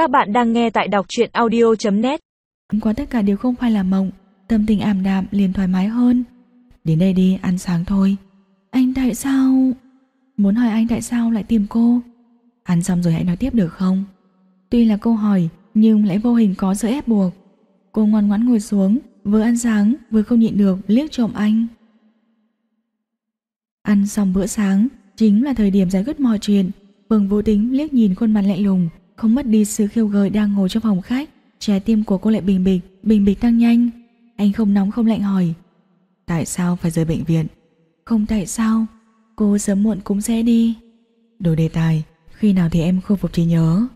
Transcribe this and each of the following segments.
Các bạn đang nghe tại đọc truyện audio.net Quá tất cả đều không phải là mộng, Tâm tình ảm đạm liền thoải mái hơn. Đến đây đi, ăn sáng thôi. Anh tại sao? Muốn hỏi anh tại sao lại tìm cô? Ăn xong rồi hãy nói tiếp được không? Tuy là câu hỏi, Nhưng lại vô hình có sự ép buộc. Cô ngoan ngoãn ngồi xuống, Vừa ăn sáng, vừa không nhịn được liếc trộm anh. Ăn xong bữa sáng, Chính là thời điểm giải quyết mọi chuyện. Vương vô tính liếc nhìn khuôn mặt lạnh lùng không mất đi sự khiêu gợi đang ngồi trong phòng khách. Trái tim của cô lại bình bịch Bình bịch tăng nhanh. Anh không nóng không lạnh hỏi, Tại sao phải rời bệnh viện? Không tại sao, Cô sớm muộn cũng sẽ đi. Đổi đề tài, Khi nào thì em khôi phục trí nhớ?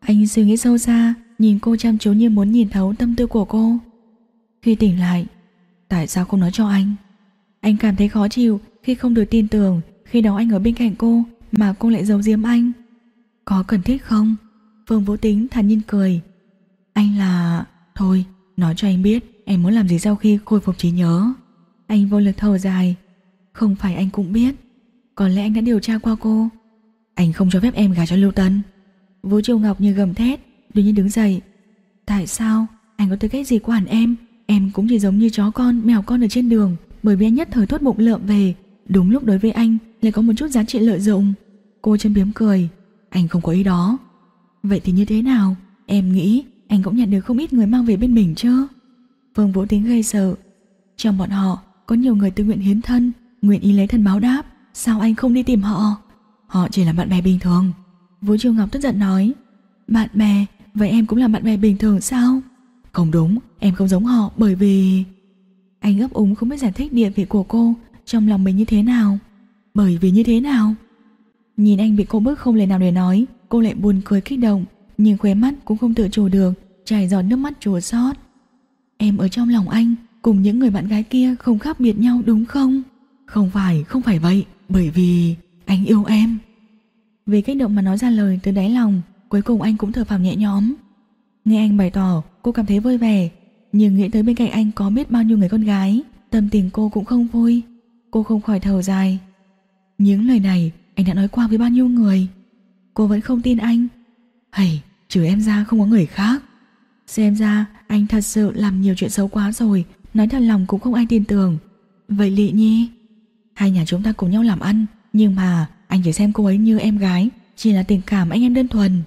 Anh suy nghĩ sâu xa, Nhìn cô chăm chú như muốn nhìn thấu tâm tư của cô. Khi tỉnh lại, Tại sao không nói cho anh? Anh cảm thấy khó chịu khi không được tin tưởng Khi đó anh ở bên cạnh cô Mà cô lại giấu giếm anh. Có cần thiết không? Phương Vũ Tính thản nhiên cười. Anh là... Thôi, nói cho anh biết Em muốn làm gì sau khi khôi phục trí nhớ. Anh vô lực thở dài. Không phải anh cũng biết. Có lẽ anh đã điều tra qua cô. Anh không cho phép em gả cho Lưu Tân. Vũ Triều Ngọc như gầm thét Đột nhiên đứng dậy. Tại sao? Anh có tư cách gì quản em? Em cũng chỉ giống như chó con, mèo con ở trên đường. Bởi vì anh nhất thời thốt bụng lượm về. Đúng lúc đối với anh lại có một chút giá trị lợi dụng. Cô chân biếm cười. Anh không có ý đó. Vậy thì như thế nào? Em nghĩ anh cũng nhận được không ít người mang về bên mình chứ? Phương Vũ Tính gây sợ. Trong bọn họ có nhiều người tự nguyện hiến thân Nguyện ý lấy thân báo đáp. Sao anh không đi tìm họ? Họ chỉ là bạn bè bình thường. Vũ Triều Ngọc tức giận nói. Bạn bè, vậy em cũng là bạn bè bình thường sao? Không đúng, em không giống họ bởi vì Anh ấp úng không biết giải thích địa vị của cô Trong lòng mình như thế nào. Bởi vì như thế nào? Nhìn anh bị cô bức không lời nào để nói Cô lại buồn cười kích động Nhưng khóe mắt cũng không tự chủ được Chảy giọt nước mắt chùa xót. Em ở trong lòng anh Cùng những người bạn gái kia không khác biệt nhau đúng không? Không phải, không phải vậy Bởi vì anh yêu em. Vì kích động mà nói ra lời từ đáy lòng Cuối cùng anh cũng thở phào nhẹ nhõm. Nghe anh bày tỏ cô cảm thấy vui vẻ Nhưng nghĩ tới bên cạnh anh có biết bao nhiêu người con gái Tâm tình cô cũng không vui. Cô không khỏi thở dài. Những lời này anh đã nói qua với bao nhiêu người? Cô vẫn không tin anh. Hầy, trừ em ra không có người khác. Xem ra anh thật sự làm nhiều chuyện xấu quá rồi. Nói thật lòng cũng không ai tin tưởng. Vậy Lị Nhi Hai nhà chúng ta cùng nhau làm ăn. Nhưng mà anh chỉ xem cô ấy như em gái. Chỉ là tình cảm anh em đơn thuần.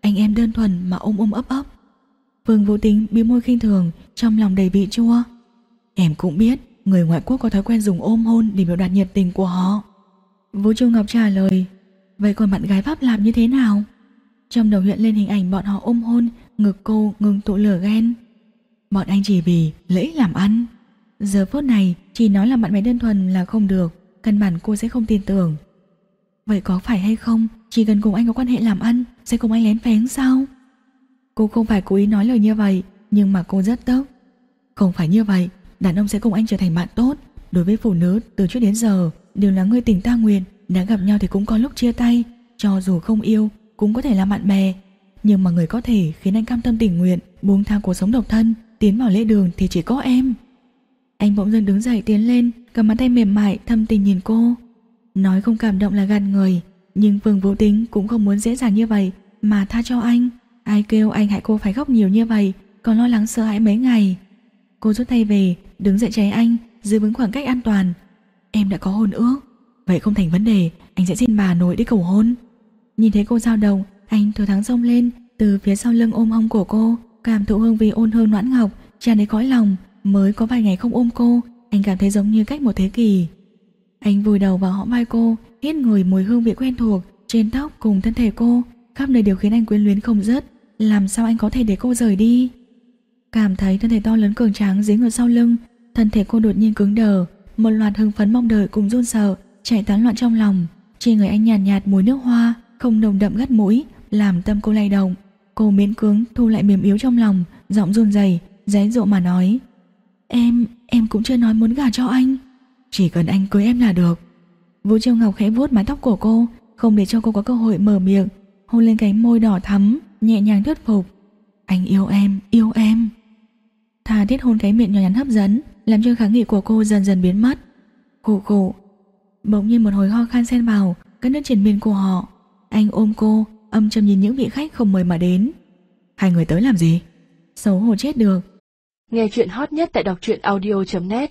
Anh em đơn thuần mà ôm ôm ấp ấp. Phương Vũ Tính bị môi khinh thường Trong lòng đầy vị chua. Em cũng biết người ngoại quốc có thói quen dùng ôm hôn Để biểu đạt nhiệt tình của họ. Vũ Trung Ngọc trả lời, Vậy còn bạn gái Pháp làm như thế nào? Trong đầu hiện lên hình ảnh bọn họ ôm hôn, Ngực cô ngừng tụ lửa ghen. Bọn anh chỉ vì lễ làm ăn. Giờ phút này, chỉ nói là bạn bè đơn thuần là không được, Căn bản cô sẽ không tin tưởng. Vậy có phải hay không? Chỉ cần cùng anh có quan hệ làm ăn, Sẽ cùng anh lén phén sao? Cô không phải cố ý nói lời như vậy, Nhưng mà cô rất tức. Không phải như vậy, Đàn ông sẽ cùng anh trở thành bạn tốt. Đối với phụ nữ, từ trước đến giờ Đều là người tình ta nguyện, Đã gặp nhau thì cũng có lúc chia tay, Cho dù không yêu, cũng có thể là bạn bè. Nhưng mà người có thể khiến anh cam tâm tình nguyện, Buông tha cuộc sống độc thân, Tiến vào lễ đường thì chỉ có em. Anh bỗng dưng đứng dậy tiến lên, Cầm bàn tay mềm mại, thâm tình nhìn cô. Nói không cảm động là gạt người, Nhưng Vương Vũ Tính cũng không muốn dễ dàng như vậy, Mà tha cho anh. Ai kêu anh hại cô phải khóc nhiều như vậy, Còn lo lắng sợ hãi mấy ngày. Cô rút tay về, đứng dậy cháy anh, Giữ vững khoảng cách an toàn. Em đã có hôn ước. Vậy không thành vấn đề, Anh sẽ xin bà nội đi cầu hôn. Nhìn thấy cô dao đầu Anh thừa thắng xông lên, Từ phía sau lưng ôm hông của cô, Cảm thụ hương vị ôn hương noãn ngọc, tràn đầy cõi lòng. Mới có vài ngày không ôm cô, Anh cảm thấy giống như cách một thế kỷ. Anh vùi đầu vào hõm vai cô, Hít người mùi hương vị quen thuộc Trên tóc cùng thân thể cô, Khắp nơi đều khiến anh quyến luyến không dứt. Làm sao anh có thể để cô rời đi? Cảm thấy thân thể to lớn cường tráng dính ở sau lưng, Thân thể cô đột nhiên cứng đờ một loạt hưng phấn mong đợi cùng run sợ Chạy tán loạn trong lòng. Trên người anh nhàn nhạt, nhạt mùi nước hoa Không nồng đậm gắt mũi Làm tâm cô lay động. Cô miễn cưỡng thu lại mềm yếu trong lòng Giọng run rẩy dãy dụ mà nói Em, em cũng chưa nói muốn gả cho anh. Chỉ cần anh cưới em là được. Vũ Triều Ngọc khẽ vuốt mái tóc của cô Không để cho cô có cơ hội mở miệng Hôn lên cánh môi đỏ thắm Nhẹ nhàng thuyết phục Anh yêu em, yêu em. Thà thiết hôn cái miệng nhỏ nhắn hấp dẫn làm cho kháng nghị của cô dần dần biến mất Khổ khổ Bỗng nhiên một hồi ho khan xen vào, Các nước triển miên của họ Anh ôm cô, Âm trầm nhìn những vị khách không mời mà đến Hai người tới làm gì? Xấu hổ chết được. Nghe chuyện hot nhất tại đọc truyện audio.net